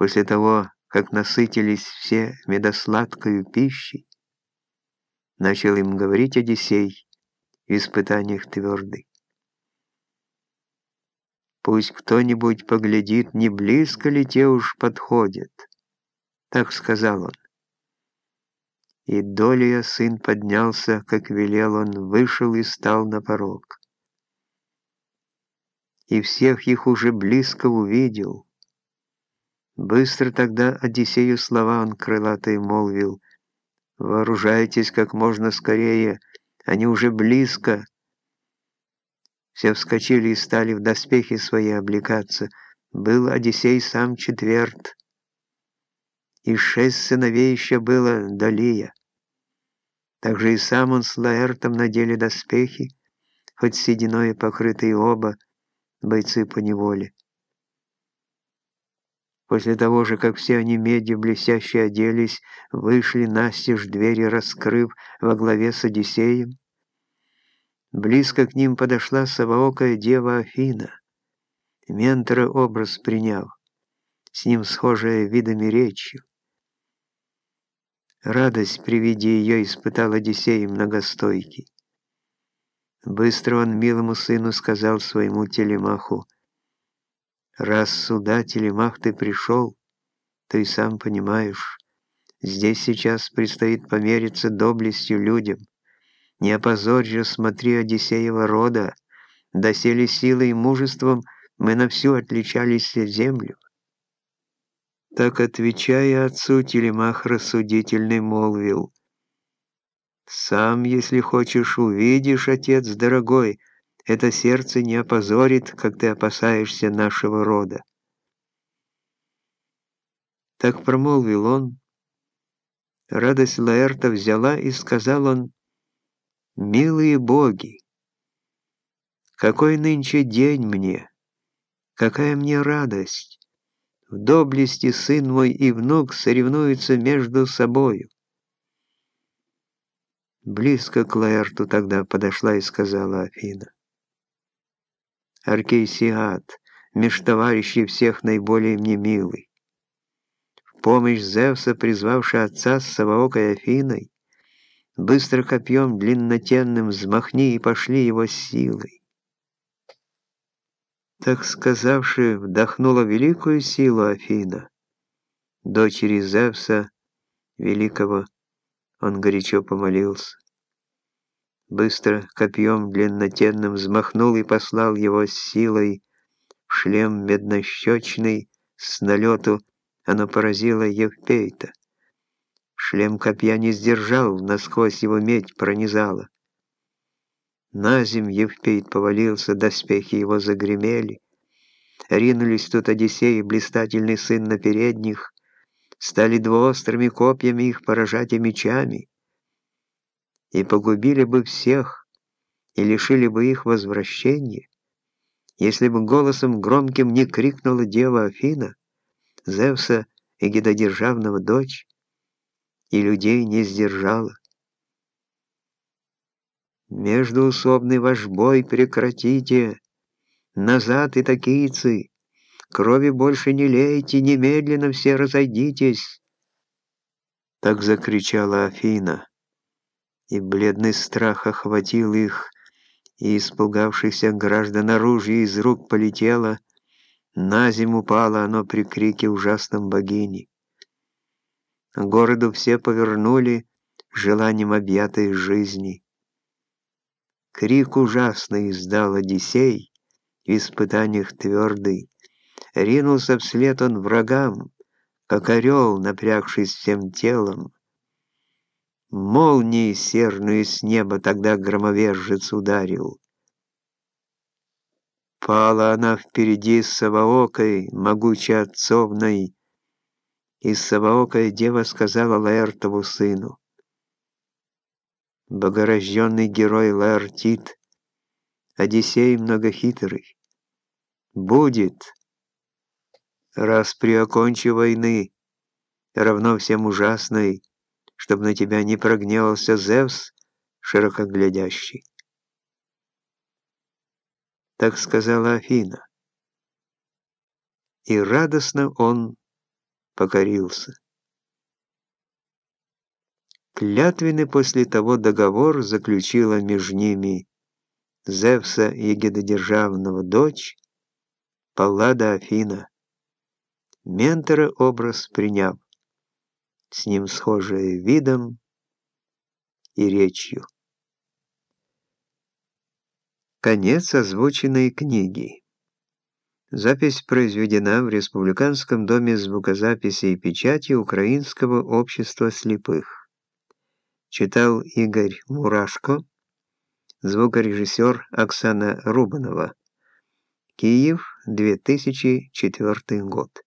После того, как насытились все медосладкою пищей, начал им говорить Одиссей в испытаниях твердый. Пусть кто-нибудь поглядит, не близко ли те уж подходят. Так сказал он. И долия сын поднялся, как велел он, вышел и стал на порог. И всех их уже близко увидел. Быстро тогда Одиссею слова он крылатые молвил. «Вооружайтесь как можно скорее, они уже близко, все вскочили и стали в доспехи свои облекаться. Был Одиссей сам четверт. И шесть сыновей еще было Далия. Также и сам он с Лаэртом надели доспехи, хоть сединой покрытые оба, бойцы по неволе. После того же, как все они медью блестяще оделись, вышли настежь двери, раскрыв во главе с Одиссеем, Близко к ним подошла совоокая дева Афина, ментора образ приняв, с ним схожая видами речью. Радость при виде ее испытал Одиссей многостойкий. Быстро он милому сыну сказал своему телемаху, «Раз сюда, телемах, ты пришел, и сам понимаешь, здесь сейчас предстоит помериться доблестью людям, не опозорь же, смотри, Одиссеева рода, доселе силой и мужеством мы на всю отличались землю. Так, отвечая отцу, Телемах рассудительный молвил, «Сам, если хочешь, увидишь, отец дорогой, это сердце не опозорит, как ты опасаешься нашего рода». Так промолвил он. Радость Лаэрта взяла, и сказал он, Милые боги, какой нынче день мне, какая мне радость! В доблести сын мой и внук соревнуются между собою. Близко к Лаэрту тогда подошла и сказала Афина. Аркейсиат, меж товарищей всех наиболее мне милый. В помощь Зевса, призвавший отца с Саваокой Афиной, Быстро копьем длиннотенным взмахни и пошли его силой. Так сказавши, вдохнула великую силу Афина. Дочери Зевса, великого, он горячо помолился. Быстро копьем длиннотенным взмахнул и послал его силой в шлем меднощечный, с налету оно поразило Евпейта. Шлем копья не сдержал, насквозь его медь пронизала. На земь Евпейт повалился, доспехи его загремели. Ринулись тут Одиссей и блистательный сын на передних, стали двуострыми копьями их поражать и мечами, и погубили бы всех, и лишили бы их возвращения, если бы голосом громким не крикнула дева Афина, Зевса и гидодержавного дочь, и людей не сдержала. Междуусобный ваш бой прекратите, назад и такийцы, крови больше не лейте, немедленно все разойдитесь. Так закричала Афина, и бледный страх охватил их, и испугавшихся граждан оружие из рук полетело, на зиму упало оно при крике ужасном богини городу все повернули, желанием объятой жизни. Крик ужасный издал Одиссей, в испытаниях твердый. Ринулся вслед он врагам, как орел, напрягшись всем телом. Молнией серную с неба тогда громовержец ударил. Пала она впереди Саваокой, могучей отцовной, и Саваокая дева сказала Лаэртову сыну, «Богорожденный герой Лаэртит, Одиссей многохитрый, будет, раз при оконче войны, равно всем ужасной, чтобы на тебя не прогневался Зевс, широкоглядящий». Так сказала Афина. И радостно он покорился. Клятвенный после того договор заключила между ними Зевса Егидодержавного дочь, Паллада Афина, ментора образ приняв, с ним схожая видом и речью. Конец озвученной книги. Запись произведена в Республиканском доме звукозаписи и печати Украинского общества слепых. Читал Игорь Мурашко, звукорежиссер Оксана Рубанова. Киев, 2004 год.